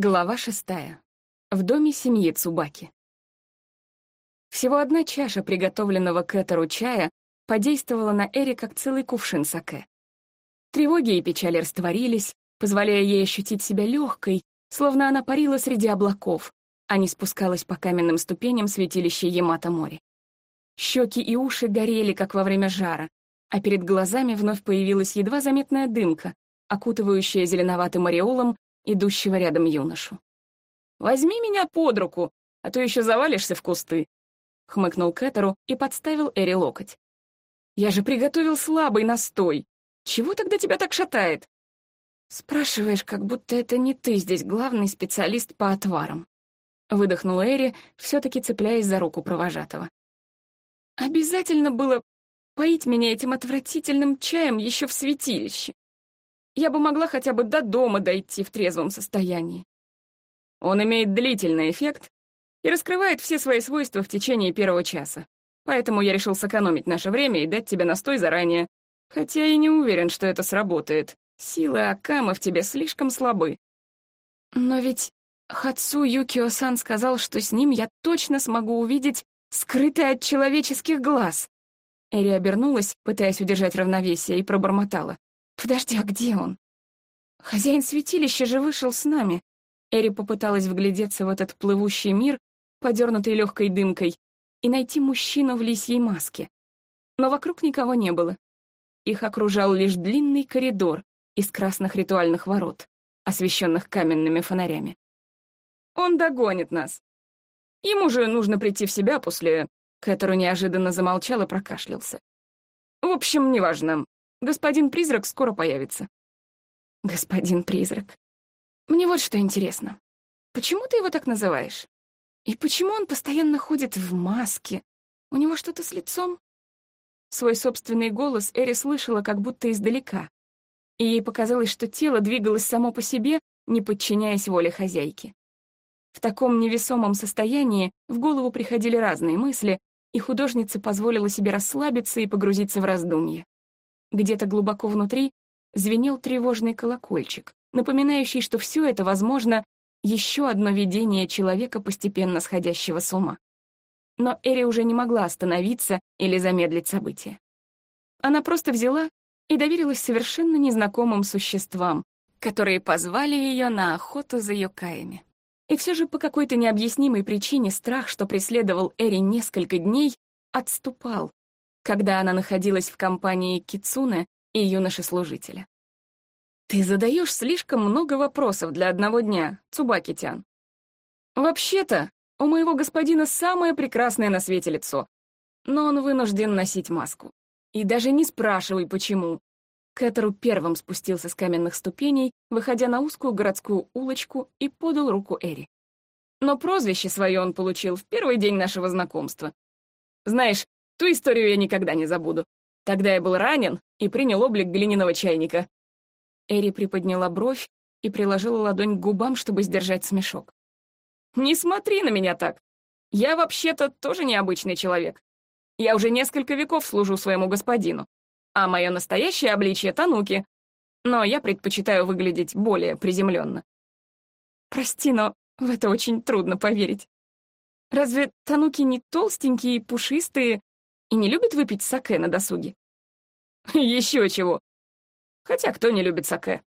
Глава шестая. В доме семьи Цубаки. Всего одна чаша приготовленного Кэтеру чая подействовала на Эри как целый кувшин саке. Тревоги и печали растворились, позволяя ей ощутить себя легкой, словно она парила среди облаков, а не спускалась по каменным ступеням святилища Ямато-море. Щеки и уши горели, как во время жара, а перед глазами вновь появилась едва заметная дымка, окутывающая зеленоватым ореолом идущего рядом юношу. «Возьми меня под руку, а то еще завалишься в кусты», — хмыкнул Кэтеру и подставил Эри локоть. «Я же приготовил слабый настой. Чего тогда тебя так шатает?» «Спрашиваешь, как будто это не ты здесь главный специалист по отварам», — выдохнула Эри, все таки цепляясь за руку провожатого. «Обязательно было поить меня этим отвратительным чаем еще в святилище я бы могла хотя бы до дома дойти в трезвом состоянии. Он имеет длительный эффект и раскрывает все свои свойства в течение первого часа. Поэтому я решил сэкономить наше время и дать тебе настой заранее. Хотя и не уверен, что это сработает. Силы Акама в тебе слишком слабы. Но ведь Хацу Юкио-сан сказал, что с ним я точно смогу увидеть скрытое от человеческих глаз. Эри обернулась, пытаясь удержать равновесие, и пробормотала. Подожди, а где он? Хозяин святилища же вышел с нами. Эри попыталась вглядеться в этот плывущий мир, подернутый легкой дымкой, и найти мужчину в лисьей маске. Но вокруг никого не было. Их окружал лишь длинный коридор из красных ритуальных ворот, освещенных каменными фонарями. «Он догонит нас. Ему же нужно прийти в себя после...» Кэтеру неожиданно замолчал и прокашлялся. «В общем, неважно. Господин Призрак скоро появится. Господин Призрак. Мне вот что интересно. Почему ты его так называешь? И почему он постоянно ходит в маске? У него что-то с лицом? Свой собственный голос Эри слышала как будто издалека. И ей показалось, что тело двигалось само по себе, не подчиняясь воле хозяйки. В таком невесомом состоянии в голову приходили разные мысли, и художница позволила себе расслабиться и погрузиться в раздумье. Где-то глубоко внутри звенел тревожный колокольчик, напоминающий, что все это, возможно, еще одно видение человека, постепенно сходящего с ума. Но Эри уже не могла остановиться или замедлить события. Она просто взяла и доверилась совершенно незнакомым существам, которые позвали ее на охоту за юкаями. И все же по какой-то необъяснимой причине страх, что преследовал Эри несколько дней, отступал, когда она находилась в компании Кицуне и юноши-служителя. «Ты задаешь слишком много вопросов для одного дня, Цубаки-тян. Вообще-то, у моего господина самое прекрасное на свете лицо, но он вынужден носить маску. И даже не спрашивай, почему». Кэтеру первым спустился с каменных ступеней, выходя на узкую городскую улочку и подал руку Эри. Но прозвище свое он получил в первый день нашего знакомства. Знаешь, Ту историю я никогда не забуду. Тогда я был ранен и принял облик глиняного чайника. Эри приподняла бровь и приложила ладонь к губам, чтобы сдержать смешок. «Не смотри на меня так. Я вообще-то тоже необычный человек. Я уже несколько веков служу своему господину, а мое настоящее обличье — Тануки. Но я предпочитаю выглядеть более приземленно. Прости, но в это очень трудно поверить. Разве Тануки не толстенькие и пушистые, и не любит выпить саке на досуге? Еще чего. Хотя кто не любит саке?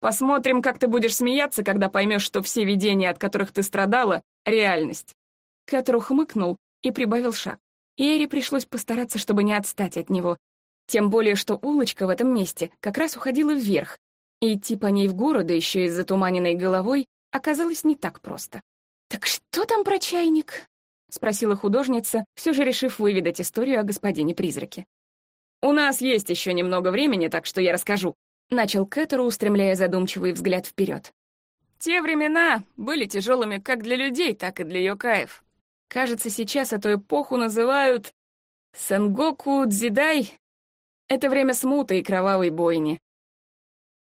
Посмотрим, как ты будешь смеяться, когда поймешь, что все видения, от которых ты страдала, — реальность. Кэтру хмыкнул и прибавил шаг. Эри пришлось постараться, чтобы не отстать от него. Тем более, что улочка в этом месте как раз уходила вверх, и идти по ней в город, еще и с затуманенной головой, оказалось не так просто. «Так что там про чайник?» — спросила художница, все же решив выведать историю о господине-призраке. «У нас есть еще немного времени, так что я расскажу», — начал Кэтеру, устремляя задумчивый взгляд вперед. «Те времена были тяжелыми как для людей, так и для йокаев. Кажется, сейчас эту эпоху называют Сенгоку Дзидай. Это время смуты и кровавой бойни.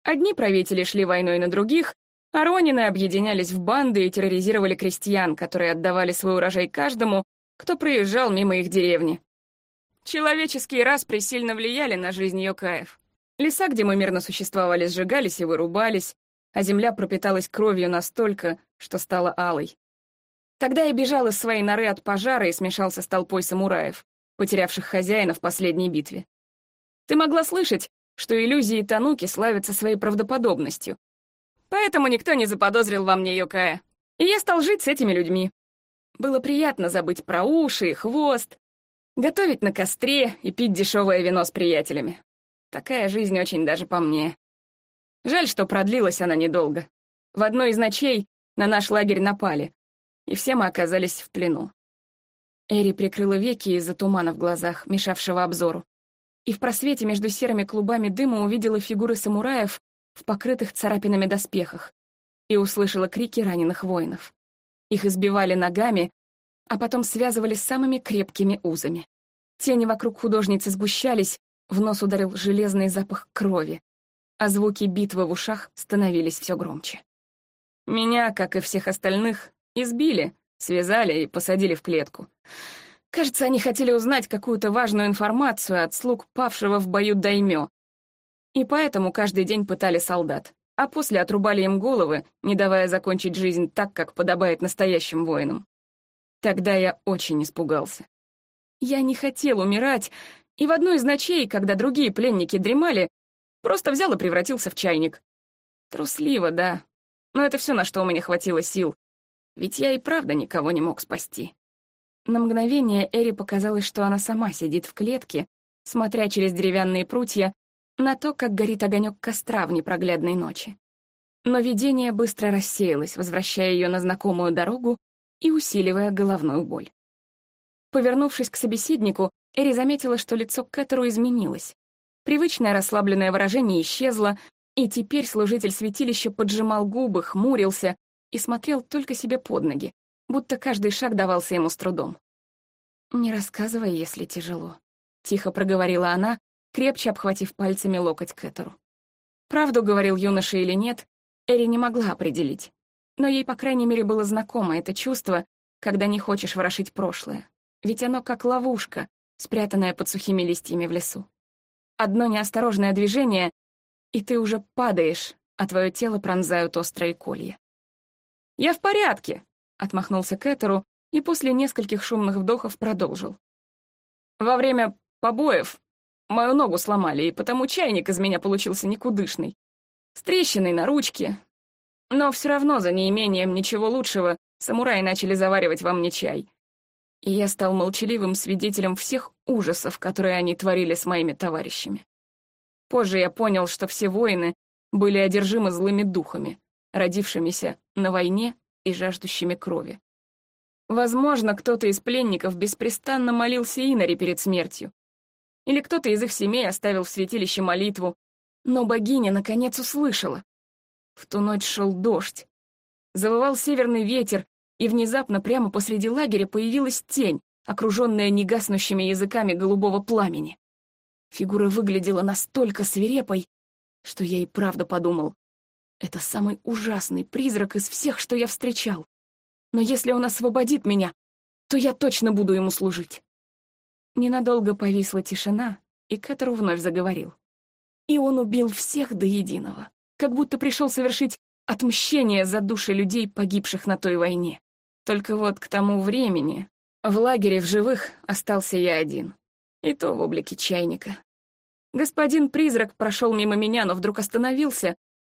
Одни правители шли войной на других, Аронины объединялись в банды и терроризировали крестьян, которые отдавали свой урожай каждому, кто проезжал мимо их деревни. Человеческие распри сильно влияли на жизнь Йокаев. Леса, где мы мирно существовали, сжигались и вырубались. а земля пропиталась кровью настолько, что стала алой. Тогда я бежал из своей норы от пожара и смешался с толпой самураев, потерявших хозяина в последней битве. Ты могла слышать, что иллюзии Тануки славятся своей правдоподобностью. Поэтому никто не заподозрил во мне Йокая. И я стал жить с этими людьми. Было приятно забыть про уши и хвост, готовить на костре и пить дешевое вино с приятелями. Такая жизнь очень даже по мне. Жаль, что продлилась она недолго. В одной из ночей на наш лагерь напали, и все мы оказались в плену. Эри прикрыла веки из-за тумана в глазах, мешавшего обзору, и в просвете между серыми клубами дыма увидела фигуры самураев в покрытых царапинами доспехах и услышала крики раненых воинов. Их избивали ногами, а потом связывали самыми крепкими узами. Тени вокруг художницы сгущались, в нос ударил железный запах крови, а звуки битвы в ушах становились все громче. Меня, как и всех остальных, избили, связали и посадили в клетку. Кажется, они хотели узнать какую-то важную информацию от слуг павшего в бою даймё. И поэтому каждый день пытали солдат, а после отрубали им головы, не давая закончить жизнь так, как подобает настоящим воинам. Тогда я очень испугался. Я не хотел умирать, и в одну из ночей, когда другие пленники дремали, просто взял и превратился в чайник. Трусливо, да. Но это все, на что у меня хватило сил. Ведь я и правда никого не мог спасти. На мгновение Эри показалось, что она сама сидит в клетке, смотря через деревянные прутья на то, как горит огонек костра в непроглядной ночи. Но видение быстро рассеялось, возвращая ее на знакомую дорогу и усиливая головную боль. Повернувшись к собеседнику, Эри заметила, что лицо Кэтеру изменилось. Привычное расслабленное выражение исчезло, и теперь служитель святилища поджимал губы, хмурился и смотрел только себе под ноги, будто каждый шаг давался ему с трудом. «Не рассказывай, если тяжело», — тихо проговорила она, крепче обхватив пальцами локоть Кэтеру. Правду говорил юноша или нет, Эри не могла определить. Но ей, по крайней мере, было знакомо это чувство, когда не хочешь ворошить прошлое. Ведь оно как ловушка, спрятанная под сухими листьями в лесу. Одно неосторожное движение, и ты уже падаешь, а твое тело пронзают острые колья. «Я в порядке», — отмахнулся Кэтеру и после нескольких шумных вдохов продолжил. «Во время побоев мою ногу сломали, и потому чайник из меня получился никудышный. С трещиной на ручке. Но все равно за неимением ничего лучшего самураи начали заваривать во мне чай и я стал молчаливым свидетелем всех ужасов, которые они творили с моими товарищами. Позже я понял, что все воины были одержимы злыми духами, родившимися на войне и жаждущими крови. Возможно, кто-то из пленников беспрестанно молился Инаре перед смертью. Или кто-то из их семей оставил в святилище молитву, но богиня наконец услышала. В ту ночь шел дождь. Завывал северный ветер, и внезапно прямо посреди лагеря появилась тень, окруженная негаснущими языками голубого пламени. Фигура выглядела настолько свирепой, что я и правда подумал, это самый ужасный призрак из всех, что я встречал. Но если он освободит меня, то я точно буду ему служить. Ненадолго повисла тишина, и Кэтеру вновь заговорил. И он убил всех до единого, как будто пришел совершить отмщение за души людей, погибших на той войне. Только вот к тому времени в лагере в живых остался я один. И то в облике чайника. Господин-призрак прошел мимо меня, но вдруг остановился,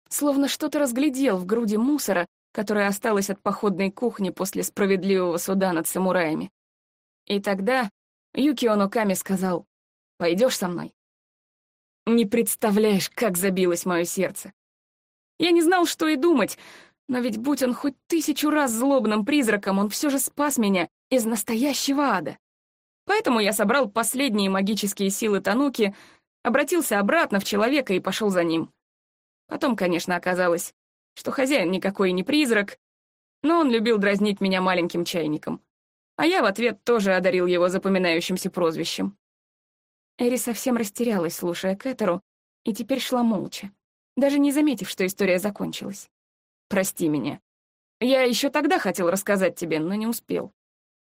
словно что-то разглядел в груди мусора, которая осталась от походной кухни после справедливого суда над самураями. И тогда Юкио Ноками сказал, «Пойдешь со мной?» Не представляешь, как забилось мое сердце. Я не знал, что и думать, но ведь будь он хоть тысячу раз злобным призраком, он все же спас меня из настоящего ада. Поэтому я собрал последние магические силы Тануки, обратился обратно в человека и пошел за ним. Потом, конечно, оказалось, что хозяин никакой не призрак, но он любил дразнить меня маленьким чайником. А я в ответ тоже одарил его запоминающимся прозвищем. Эри совсем растерялась, слушая Кэтеру, и теперь шла молча, даже не заметив, что история закончилась. Прости меня. Я еще тогда хотел рассказать тебе, но не успел.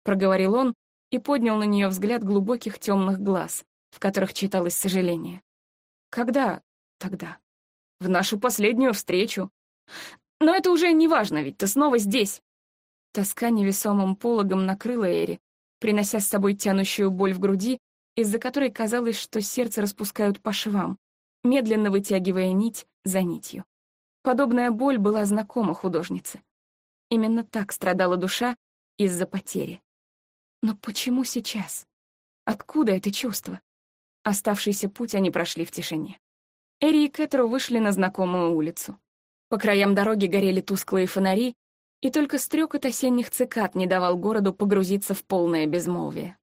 Проговорил он и поднял на нее взгляд глубоких темных глаз, в которых читалось сожаление. Когда тогда? В нашу последнюю встречу. Но это уже не важно, ведь ты снова здесь. Тоска невесомым пологом накрыла Эри, принося с собой тянущую боль в груди, из-за которой казалось, что сердце распускают по швам, медленно вытягивая нить за нитью. Подобная боль была знакома художнице. Именно так страдала душа из-за потери. Но почему сейчас? Откуда это чувство? Оставшийся путь они прошли в тишине. Эри и Кэтру вышли на знакомую улицу. По краям дороги горели тусклые фонари, и только стрекот осенних цикад не давал городу погрузиться в полное безмолвие.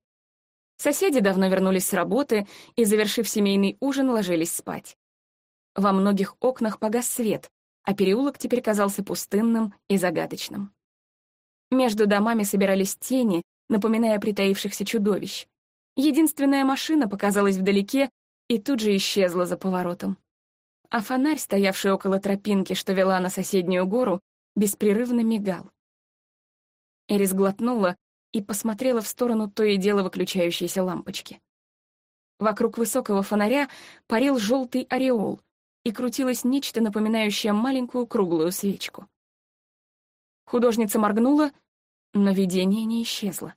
Соседи давно вернулись с работы и, завершив семейный ужин, ложились спать. Во многих окнах погас свет, а переулок теперь казался пустынным и загадочным. Между домами собирались тени, напоминая притаившихся чудовищ. Единственная машина показалась вдалеке и тут же исчезла за поворотом. А фонарь, стоявший около тропинки, что вела на соседнюю гору, беспрерывно мигал. Эрис глотнула и посмотрела в сторону то и дело выключающейся лампочки. Вокруг высокого фонаря парил желтый ореол, и крутилось нечто, напоминающее маленькую круглую свечку. Художница моргнула, но видение не исчезло.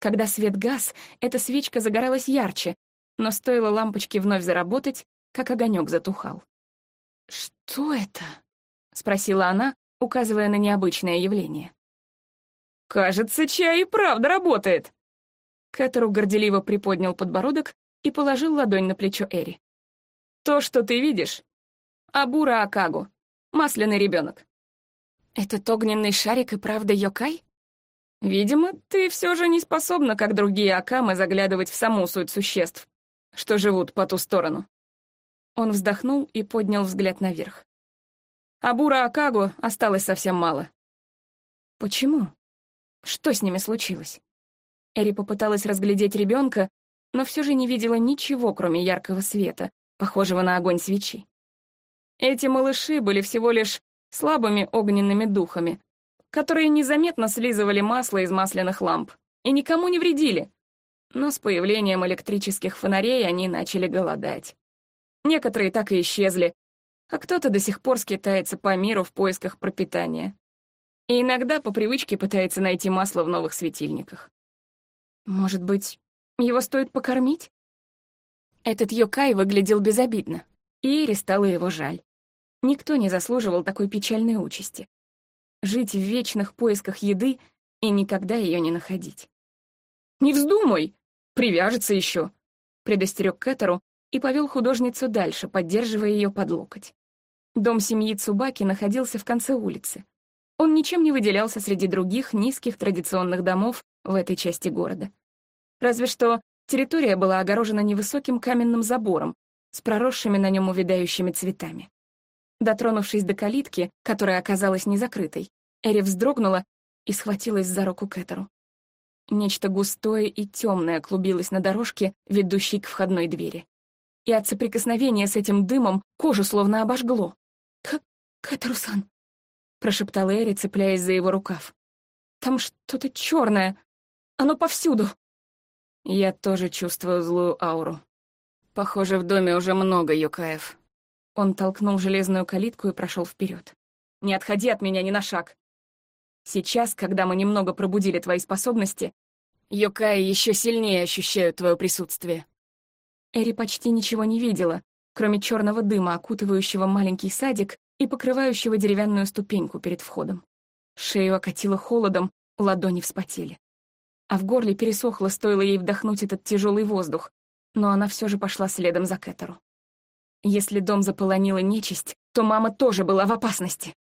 Когда свет гас, эта свечка загоралась ярче, но стоило лампочке вновь заработать, как огонек затухал. «Что это?» — спросила она, указывая на необычное явление. «Кажется, чай и правда работает!» Кэтеру горделиво приподнял подбородок и положил ладонь на плечо Эри. «То, что ты видишь, Абура Акагу, масляный ребенок. «Этот огненный шарик и правда Йокай?» «Видимо, ты все же не способна, как другие Акамы, заглядывать в саму суть существ, что живут по ту сторону». Он вздохнул и поднял взгляд наверх. Абура Акагу осталось совсем мало. Почему? Что с ними случилось? Эри попыталась разглядеть ребенка, но все же не видела ничего, кроме яркого света, похожего на огонь свечи. Эти малыши были всего лишь слабыми огненными духами, которые незаметно слизывали масло из масляных ламп и никому не вредили. Но с появлением электрических фонарей они начали голодать. Некоторые так и исчезли, а кто-то до сих пор скитается по миру в поисках пропитания. И иногда по привычке пытается найти масло в новых светильниках. Может быть, его стоит покормить? Этот Йокай выглядел безобидно, и Ире стало его жаль. Никто не заслуживал такой печальной участи. Жить в вечных поисках еды и никогда ее не находить. «Не вздумай! Привяжется еще!» предостерег Кэтеру и повел художницу дальше, поддерживая ее под локоть. Дом семьи Цубаки находился в конце улицы. Он ничем не выделялся среди других низких традиционных домов в этой части города. Разве что территория была огорожена невысоким каменным забором с проросшими на нем увядающими цветами. Дотронувшись до калитки, которая оказалась незакрытой, Эри вздрогнула и схватилась за руку Кэтеру. Нечто густое и темное клубилось на дорожке, ведущей к входной двери и от соприкосновения с этим дымом кожу словно обожгло. «Как Кэтерусан?» — прошептала Эри, цепляясь за его рукав. «Там что-то черное. Оно повсюду». Я тоже чувствую злую ауру. Похоже, в доме уже много юкаев. Он толкнул железную калитку и прошел вперед. «Не отходи от меня ни на шаг. Сейчас, когда мы немного пробудили твои способности, Йокаи еще сильнее ощущают твое присутствие. Эри почти ничего не видела, кроме черного дыма, окутывающего маленький садик и покрывающего деревянную ступеньку перед входом. Шею окатило холодом, ладони вспотели. А в горле пересохло, стоило ей вдохнуть этот тяжелый воздух, но она все же пошла следом за Кэтеру. Если дом заполонила нечисть, то мама тоже была в опасности.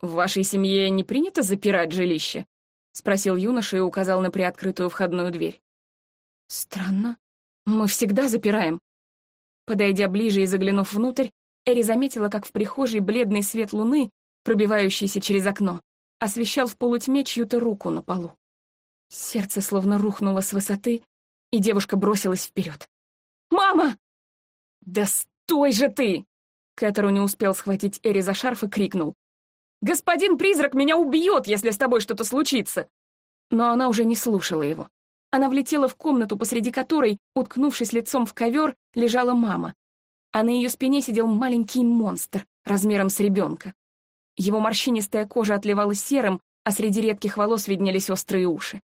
«В вашей семье не принято запирать жилище?» — спросил юноша и указал на приоткрытую входную дверь. «Странно. Мы всегда запираем. Подойдя ближе и заглянув внутрь, Эри заметила, как в прихожей бледный свет луны, пробивающийся через окно, освещал в полутьме чью-то руку на полу. Сердце словно рухнуло с высоты, и девушка бросилась вперед. «Мама!» «Да стой же ты!» Кэтеру не успел схватить Эри за шарф и крикнул. «Господин призрак меня убьет, если с тобой что-то случится!» Но она уже не слушала его. Она влетела в комнату, посреди которой, уткнувшись лицом в ковер, лежала мама. А на ее спине сидел маленький монстр размером с ребенка, Его морщинистая кожа отливала серым, а среди редких волос виднелись острые уши.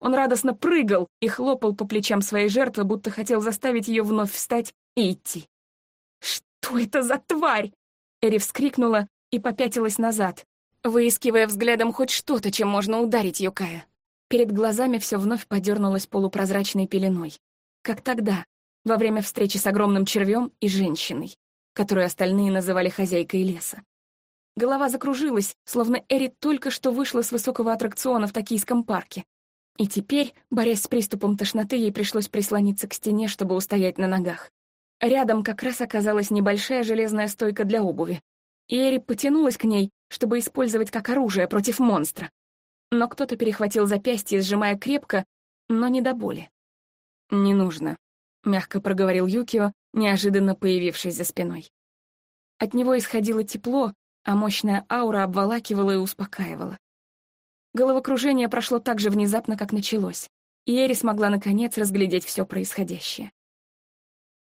Он радостно прыгал и хлопал по плечам своей жертвы, будто хотел заставить ее вновь встать и идти. «Что это за тварь?» Эри вскрикнула и попятилась назад, выискивая взглядом хоть что-то, чем можно ударить Юкая. Перед глазами все вновь подернулось полупрозрачной пеленой. Как тогда, во время встречи с огромным червем и женщиной, которую остальные называли хозяйкой леса. Голова закружилась, словно Эри только что вышла с высокого аттракциона в токийском парке. И теперь, борясь с приступом тошноты, ей пришлось прислониться к стене, чтобы устоять на ногах. Рядом как раз оказалась небольшая железная стойка для обуви. И Эри потянулась к ней, чтобы использовать как оружие против монстра. Но кто-то перехватил запястье, сжимая крепко, но не до боли. «Не нужно», — мягко проговорил Юкио, неожиданно появившись за спиной. От него исходило тепло, а мощная аура обволакивала и успокаивала. Головокружение прошло так же внезапно, как началось, и Эри смогла наконец разглядеть все происходящее.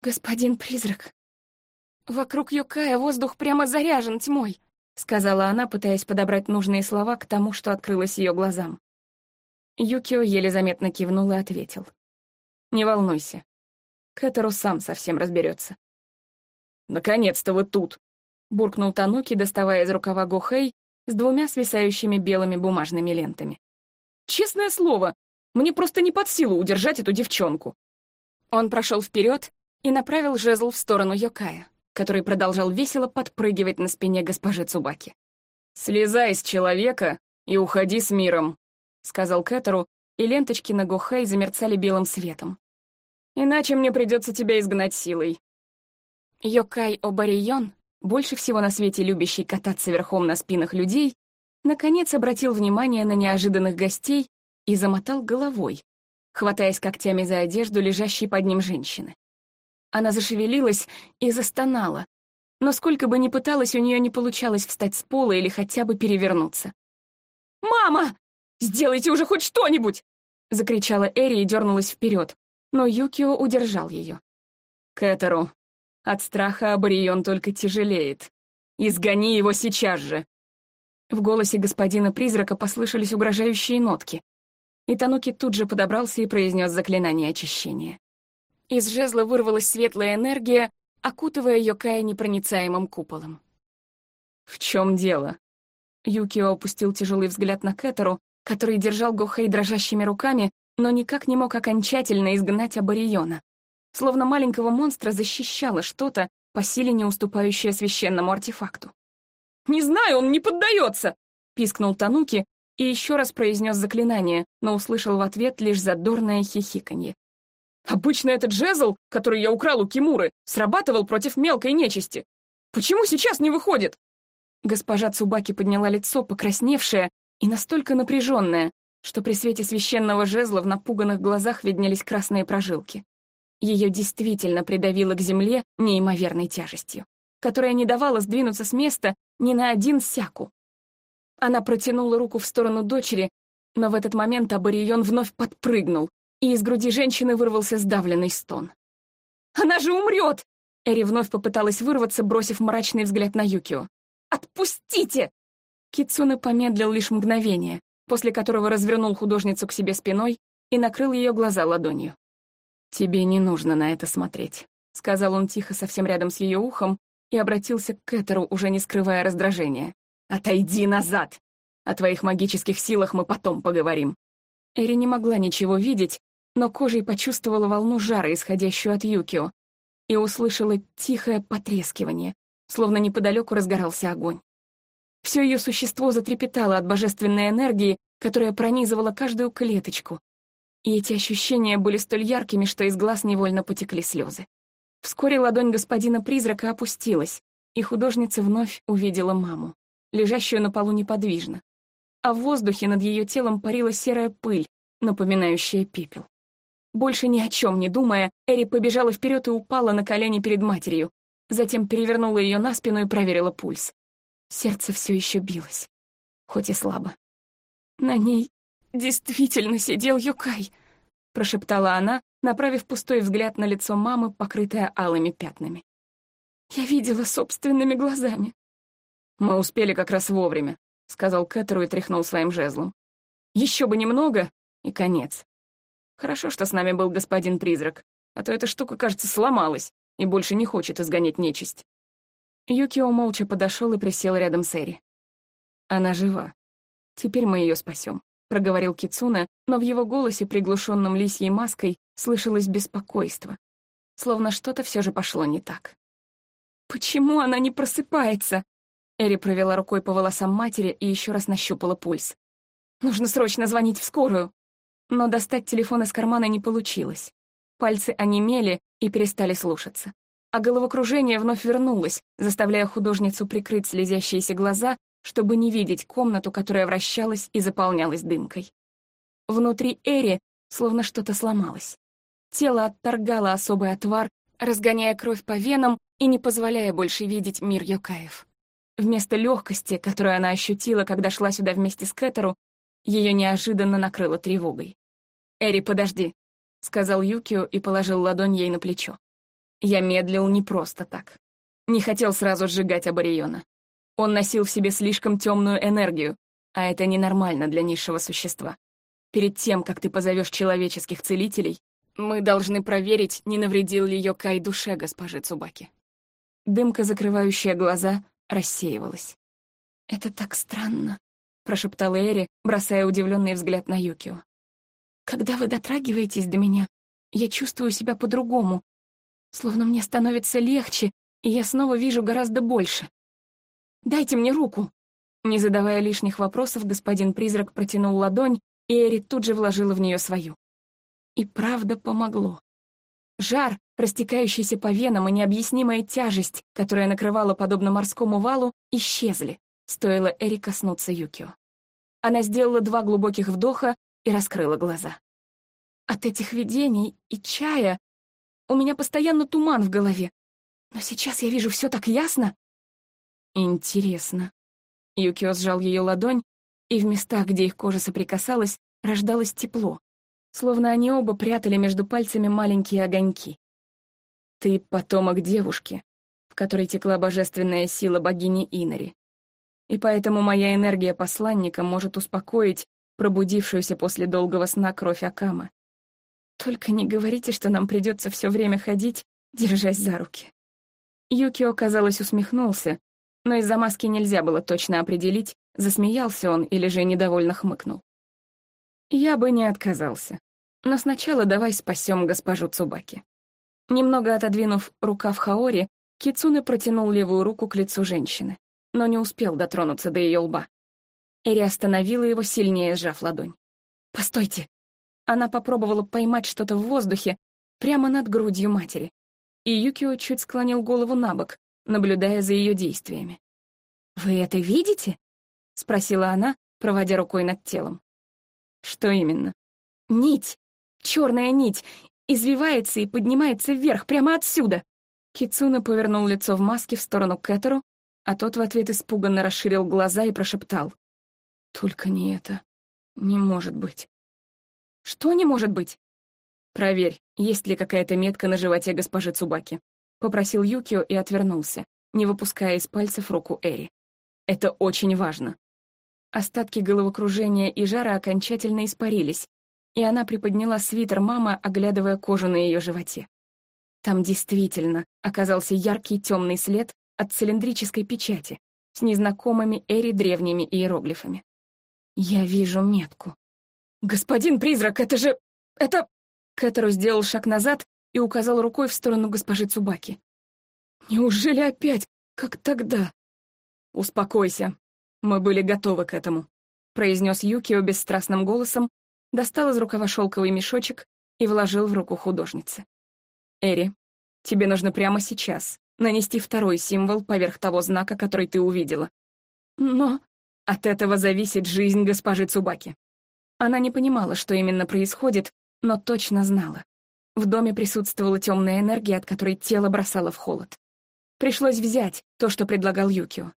«Господин призрак, вокруг Юкая воздух прямо заряжен тьмой», сказала она, пытаясь подобрать нужные слова к тому, что открылось ее глазам. Юкио еле заметно кивнул и ответил. «Не волнуйся. Кэтеру сам совсем разберется. «Наконец-то вы тут!» — буркнул Тануки, доставая из рукава Гохэй с двумя свисающими белыми бумажными лентами. «Честное слово, мне просто не под силу удержать эту девчонку». Он прошел вперед и направил жезл в сторону Йокая, который продолжал весело подпрыгивать на спине госпожи Цубаки. «Слезай с человека и уходи с миром», — сказал Кэтеру, и ленточки на Гохэй замерцали белым светом. «Иначе мне придется тебя изгнать силой». Йокай Обарион больше всего на свете любящий кататься верхом на спинах людей, наконец обратил внимание на неожиданных гостей и замотал головой, хватаясь когтями за одежду лежащей под ним женщины. Она зашевелилась и застонала, но сколько бы ни пыталась, у нее не получалось встать с пола или хотя бы перевернуться. «Мама! Сделайте уже хоть что-нибудь!» — закричала Эри и дернулась вперед, но Юкио удержал ее. «Кэтеру, от страха Абарион только тяжелеет. Изгони его сейчас же!» В голосе господина-призрака послышались угрожающие нотки, и Тануки тут же подобрался и произнес заклинание очищения. Из жезла вырвалась светлая энергия, окутывая Йокая непроницаемым куполом. «В чем дело?» Юкио опустил тяжелый взгляд на Кэтеру, который держал Гохэй дрожащими руками, но никак не мог окончательно изгнать Абариона словно маленького монстра защищало что-то, по силе не уступающее священному артефакту. «Не знаю, он не поддается!» — пискнул Тануки и еще раз произнес заклинание, но услышал в ответ лишь задорное хихиканье. «Обычно этот жезл, который я украл у Кимуры, срабатывал против мелкой нечисти. Почему сейчас не выходит?» Госпожа Цубаки подняла лицо, покрасневшее и настолько напряженное, что при свете священного жезла в напуганных глазах виднелись красные прожилки. Ее действительно придавило к земле неимоверной тяжестью, которая не давала сдвинуться с места ни на один сяку. Она протянула руку в сторону дочери, но в этот момент Абарион вновь подпрыгнул, и из груди женщины вырвался сдавленный стон. «Она же умрет!» Эри вновь попыталась вырваться, бросив мрачный взгляд на Юкио. «Отпустите!» Кицуна помедлил лишь мгновение, после которого развернул художницу к себе спиной и накрыл ее глаза ладонью. «Тебе не нужно на это смотреть», — сказал он тихо совсем рядом с ее ухом и обратился к Кэтеру, уже не скрывая раздражения. «Отойди назад! О твоих магических силах мы потом поговорим». Эри не могла ничего видеть, но кожей почувствовала волну жара, исходящую от Юкио, и услышала тихое потрескивание, словно неподалеку разгорался огонь. Все ее существо затрепетало от божественной энергии, которая пронизывала каждую клеточку, и эти ощущения были столь яркими, что из глаз невольно потекли слезы. Вскоре ладонь господина-призрака опустилась, и художница вновь увидела маму, лежащую на полу неподвижно. А в воздухе над ее телом парила серая пыль, напоминающая пепел. Больше ни о чем не думая, Эри побежала вперед и упала на колени перед матерью, затем перевернула ее на спину и проверила пульс. Сердце все еще билось, хоть и слабо. На ней «Действительно сидел Юкай», — прошептала она, направив пустой взгляд на лицо мамы, покрытое алыми пятнами. «Я видела собственными глазами. «Мы успели как раз вовремя», — сказал Кэтеру и тряхнул своим жезлом. «Еще бы немного, и конец. Хорошо, что с нами был господин-призрак, а то эта штука, кажется, сломалась и больше не хочет изгонять нечисть». Юкио молча подошел и присел рядом с Эри. «Она жива. Теперь мы ее спасем», — проговорил Кицуна, но в его голосе, приглушенном лисьей маской, слышалось беспокойство, словно что-то все же пошло не так. «Почему она не просыпается?» Эри провела рукой по волосам матери и еще раз нащупала пульс. «Нужно срочно звонить в скорую». Но достать телефон из кармана не получилось. Пальцы онемели и перестали слушаться. А головокружение вновь вернулось, заставляя художницу прикрыть слезящиеся глаза, чтобы не видеть комнату, которая вращалась и заполнялась дымкой. Внутри Эри словно что-то сломалось. Тело отторгало особый отвар, разгоняя кровь по венам и не позволяя больше видеть мир Йокаев. Вместо легкости, которую она ощутила, когда шла сюда вместе с Кэтеру, ее неожиданно накрыло тревогой. «Эри, подожди», — сказал Юкио и положил ладонь ей на плечо. Я медлил не просто так. Не хотел сразу сжигать Абариона. Он носил в себе слишком темную энергию, а это ненормально для низшего существа. Перед тем, как ты позовешь человеческих целителей, мы должны проверить, не навредил ли Йокай душе госпожи Цубаки. Дымка, закрывающая глаза, рассеивалась. «Это так странно», — прошептала Эри, бросая удивленный взгляд на Юкио. «Когда вы дотрагиваетесь до меня, я чувствую себя по-другому, словно мне становится легче, и я снова вижу гораздо больше. Дайте мне руку». Не задавая лишних вопросов, господин-призрак протянул ладонь, и Эри тут же вложила в нее свою. И правда помогло. Жар, растекающийся по венам, и необъяснимая тяжесть, которая накрывала подобно морскому валу, исчезли, стоило Эри коснуться Юкио. Она сделала два глубоких вдоха и раскрыла глаза. От этих видений и чая у меня постоянно туман в голове, но сейчас я вижу все так ясно. Интересно. Юкио сжал ее ладонь, и в местах, где их кожа соприкасалась, рождалось тепло, словно они оба прятали между пальцами маленькие огоньки. Ты потомок девушки, в которой текла божественная сила богини Инари. И поэтому моя энергия посланника может успокоить пробудившуюся после долгого сна кровь Акама. Только не говорите, что нам придется все время ходить, держась за руки. Юкио, казалось, усмехнулся, но из-за маски нельзя было точно определить, засмеялся он или же недовольно хмыкнул. Я бы не отказался. Но сначала давай спасем госпожу Цубаки. Немного отодвинув рукав Хаори, Кицуне протянул левую руку к лицу женщины, но не успел дотронуться до ее лба. Эри остановила его, сильнее сжав ладонь. «Постойте!» Она попробовала поймать что-то в воздухе прямо над грудью матери, и Юкио чуть склонил голову на бок, наблюдая за ее действиями. «Вы это видите?» — спросила она, проводя рукой над телом. Что именно? Нить. Черная нить. Извивается и поднимается вверх, прямо отсюда. Кицуна повернул лицо в маске в сторону Кэтеру, а тот в ответ испуганно расширил глаза и прошептал. «Только не это. Не может быть». «Что не может быть?» «Проверь, есть ли какая-то метка на животе госпожи Цубаки», — попросил Юкио и отвернулся, не выпуская из пальцев руку Эри. «Это очень важно». Остатки головокружения и жара окончательно испарились, и она приподняла свитер мамы, оглядывая кожу на ее животе. Там действительно оказался яркий темный след от цилиндрической печати с незнакомыми Эри древними иероглифами. «Я вижу метку». «Господин призрак, это же... это...» Кэтеру сделал шаг назад и указал рукой в сторону госпожи Цубаки. «Неужели опять, как тогда?» «Успокойся», мы были готовы к этому», — произнес Юкио бесстрастным голосом, достал из рукава шелковый мешочек и вложил в руку художницы. «Эри, тебе нужно прямо сейчас нанести второй символ поверх того знака, который ты увидела. Но от этого зависит жизнь госпожи Цубаки». Она не понимала, что именно происходит, но точно знала. В доме присутствовала темная энергия, от которой тело бросало в холод. Пришлось взять то, что предлагал Юкио.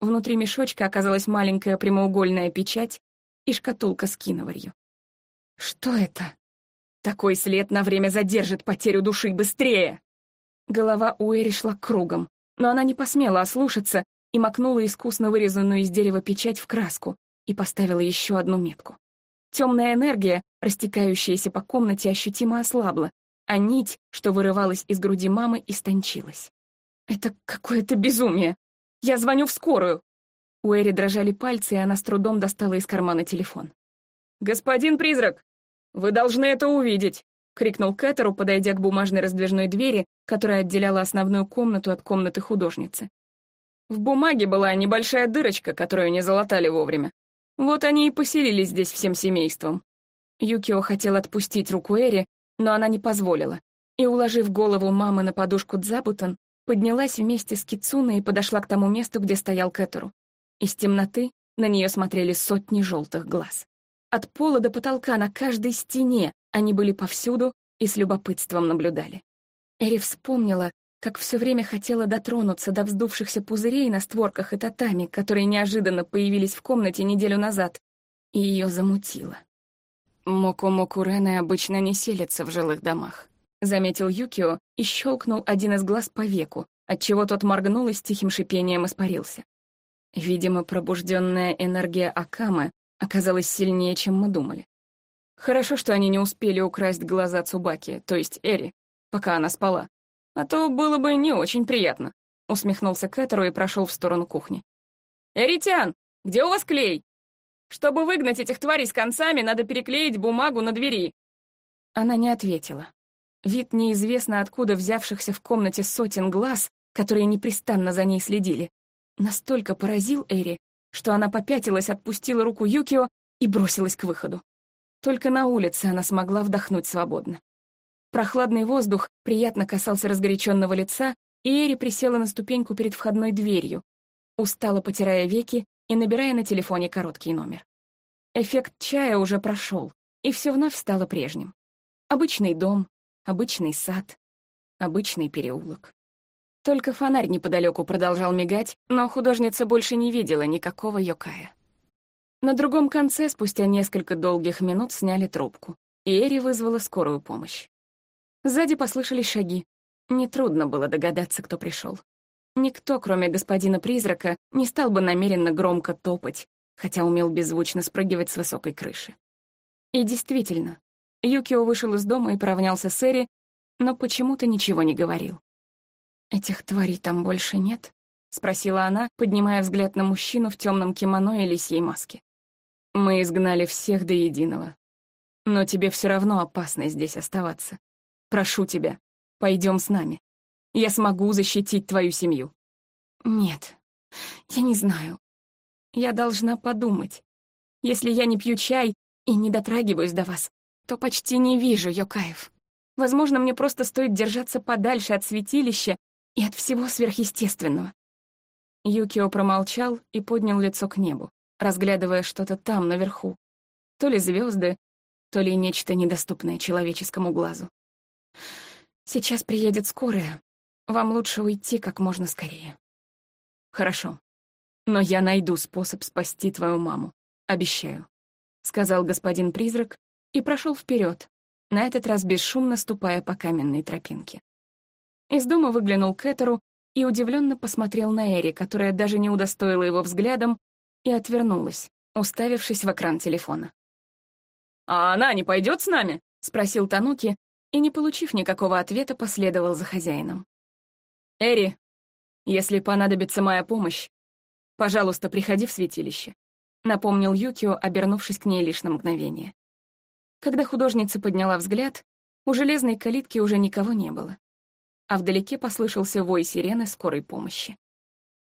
Внутри мешочка оказалась маленькая прямоугольная печать и шкатулка с киноварью. «Что это?» «Такой след на время задержит потерю души быстрее!» Голова у Эри шла кругом, но она не посмела ослушаться и макнула искусно вырезанную из дерева печать в краску и поставила еще одну метку. Темная энергия, растекающаяся по комнате, ощутимо ослабла, а нить, что вырывалась из груди мамы, истончилась. «Это какое-то безумие! Я звоню в скорую!» У Эри дрожали пальцы, и она с трудом достала из кармана телефон. «Господин призрак, вы должны это увидеть!» — крикнул Кэтеру, подойдя к бумажной раздвижной двери, которая отделяла основную комнату от комнаты художницы. В бумаге была небольшая дырочка, которую не залатали вовремя. Вот они и поселились здесь всем семейством. Юкио хотел отпустить руку Эри, но она не позволила, и, уложив голову мамы на подушку Дзабутон, поднялась вместе с Кицуной и подошла к тому месту, где стоял Кэтеру. Из темноты на нее смотрели сотни желтых глаз. От пола до потолка на каждой стене они были повсюду и с любопытством наблюдали. Эри вспомнила, как все время хотела дотронуться до вздувшихся пузырей на створках и татами, которые неожиданно появились в комнате неделю назад, и ее замутило. Моку-моку Рене обычно не селятся в жилых домах, заметил Юкио и щелкнул один из глаз по веку, отчего тот моргнул и с тихим шипением испарился. Видимо, пробужденная энергия Акамы оказалась сильнее, чем мы думали. Хорошо, что они не успели украсть глаза Цубаки, то есть Эри, пока она спала. А то было бы не очень приятно. Усмехнулся Кэтеру и прошел в сторону кухни. «Эритян, где у вас клей? Чтобы выгнать этих тварей с концами, надо переклеить бумагу на двери». Она не ответила. Вид неизвестно откуда взявшихся в комнате сотен глаз, которые непрестанно за ней следили, настолько поразил Эри, что она попятилась, отпустила руку Юкио и бросилась к выходу. Только на улице она смогла вдохнуть свободно. Прохладный воздух приятно касался разгоряченного лица, и Эри присела на ступеньку перед входной дверью, устало потирая веки и набирая на телефоне короткий номер. Эффект чая уже прошел, и все вновь стало прежним. Обычный дом, обычный сад, обычный переулок. Только фонарь неподалеку продолжал мигать, но художница больше не видела никакого Йокая. На другом конце спустя несколько долгих минут сняли трубку, и Эри вызвала скорую помощь. Сзади послышались шаги. Нетрудно было догадаться, кто пришел. Никто, кроме господина-призрака, не стал бы намеренно громко топать, хотя умел беззвучно спрыгивать с высокой крыши. И действительно, Юкио вышел из дома и поравнялся с Эри, но почему-то ничего не говорил. «Этих тварей там больше нет?» — спросила она, поднимая взгляд на мужчину в темном кимоно и лисьей маске. «Мы изгнали всех до единого. Но тебе все равно опасно здесь оставаться. Прошу тебя, пойдем с нами. Я смогу защитить твою семью». «Нет, я не знаю. Я должна подумать. Если я не пью чай и не дотрагиваюсь до вас, то почти не вижу Йокаев. Возможно, мне просто стоит держаться подальше от святилища и от всего сверхъестественного». Юкио промолчал и поднял лицо к небу, разглядывая что-то там, наверху. То ли звезды, то ли нечто недоступное человеческому глазу. Сейчас приедет скорая. Вам лучше уйти как можно скорее. Хорошо. Но я найду способ спасти твою маму. Обещаю. Сказал господин призрак и прошел вперед, на этот раз бесшумно ступая по каменной тропинке. Из дома выглянул Кэтеру и удивленно посмотрел на Эри, которая даже не удостоила его взглядом, и отвернулась, уставившись в экран телефона. «А она не пойдет с нами?» — спросил Тануки, и, не получив никакого ответа, последовал за хозяином. «Эри, если понадобится моя помощь, пожалуйста, приходи в святилище», напомнил Юкио, обернувшись к ней лишь на мгновение. Когда художница подняла взгляд, у железной калитки уже никого не было, а вдалеке послышался вой сирены скорой помощи.